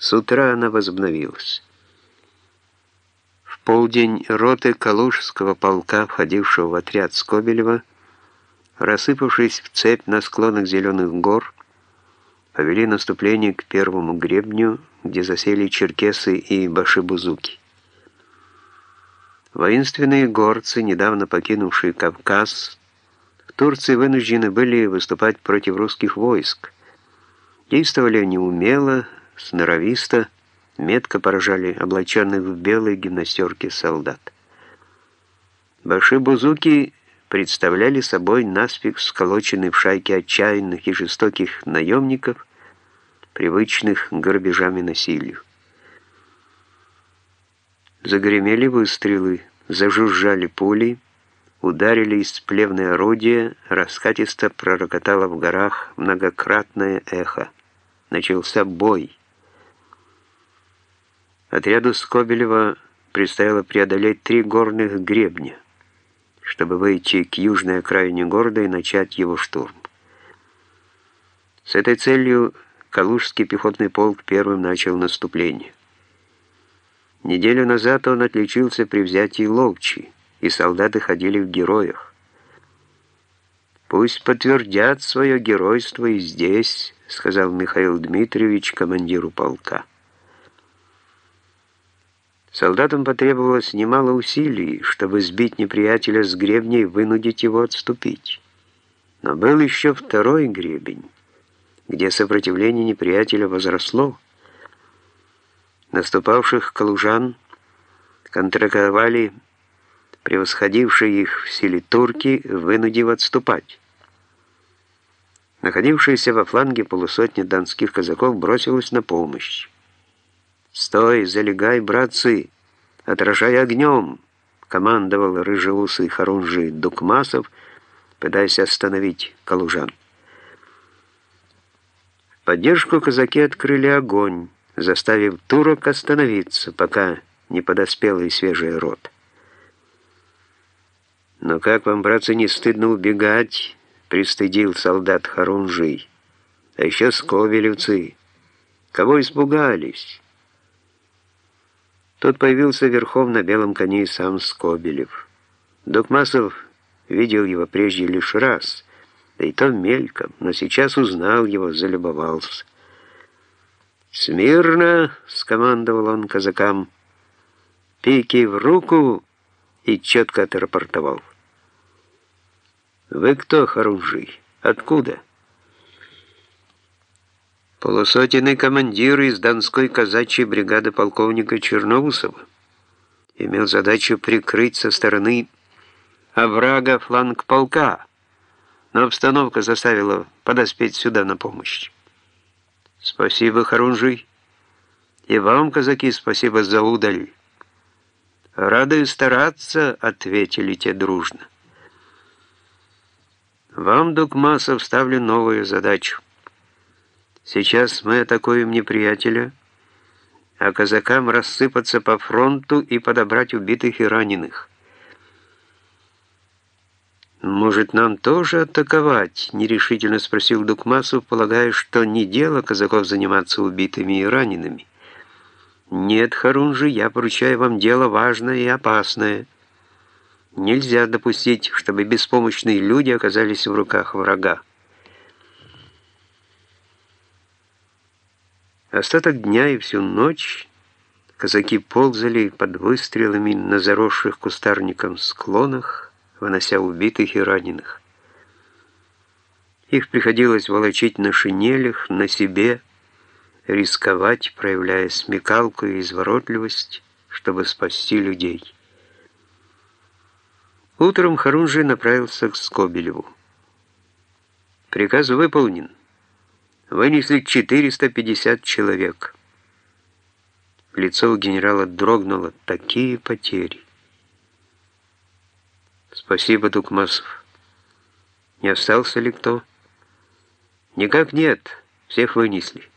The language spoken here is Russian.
С утра она возобновилась. В полдень роты Калужского полка, входившего в отряд Скобелева, рассыпавшись в цепь на склонах Зеленых гор, повели наступление к первому гребню, где засели черкесы и башибузуки. Воинственные горцы, недавно покинувшие Кавказ, в Турции вынуждены были выступать против русских войск. Действовали они умело, сноровисто, метко поражали облаченных в белые гимнастерки солдат. Башибузуки представляли собой наспех сколоченный в шайке отчаянных и жестоких наемников, привычных к грабежам и насилию. Загремели выстрелы, зажужжали пули, ударили из плевное орудие, раскатисто пророкотало в горах многократное эхо. Начался бой. Отряду Скобелева предстояло преодолеть три горных гребня — чтобы выйти к южной окраине города и начать его штурм. С этой целью Калужский пехотный полк первым начал наступление. Неделю назад он отличился при взятии Ловчи, и солдаты ходили в героях. «Пусть подтвердят свое геройство и здесь», — сказал Михаил Дмитриевич командиру полка. Солдатам потребовалось немало усилий, чтобы сбить неприятеля с гребня и вынудить его отступить. Но был еще второй гребень, где сопротивление неприятеля возросло. Наступавших калужан контратаковали превосходившие их в силе турки, вынудив отступать. Находившаяся во фланге полусотни донских казаков бросилась на помощь. «Стой, залегай, братцы! Отражай огнем!» — командовал рыжеусый Харунжий Дукмасов, пытаясь остановить калужан. В поддержку казаки открыли огонь, заставив турок остановиться, пока не подоспел и свежий рот. «Но как вам, братцы, не стыдно убегать?» — пристыдил солдат Харунжий. «А еще сковелевцы! Кого испугались?» Тут появился верхом на белом коне сам Скобелев. Докмасов видел его прежде лишь раз, да и то мельком, но сейчас узнал его, залюбовался. «Смирно!» — скомандовал он казакам. «Пики в руку!» и четко отрапортовал. «Вы кто, Харунжий? Откуда?» Полусотенный командир из Донской казачьей бригады полковника Черноусова имел задачу прикрыть со стороны оврага фланг полка, но обстановка заставила подоспеть сюда на помощь. Спасибо, Харунжий. И вам, казаки, спасибо за удаль. Рады стараться, ответили те дружно. Вам, Дукмасов, ставлю новую задачу. Сейчас мы атакуем неприятеля, а казакам рассыпаться по фронту и подобрать убитых и раненых. «Может, нам тоже атаковать?» — нерешительно спросил Дукмасов, полагая, что не дело казаков заниматься убитыми и ранеными. «Нет, Харунжи, я поручаю вам дело важное и опасное. Нельзя допустить, чтобы беспомощные люди оказались в руках врага». Остаток дня и всю ночь казаки ползали под выстрелами на заросших кустарником склонах, вынося убитых и раненых. Их приходилось волочить на шинелях, на себе, рисковать, проявляя смекалку и изворотливость, чтобы спасти людей. Утром Харунжий направился к Скобелеву. Приказ выполнен вынесли 450 человек. Лицо у генерала дрогнуло. Такие потери. Спасибо, Дукмасов. Не остался ли кто? Никак нет. Всех вынесли.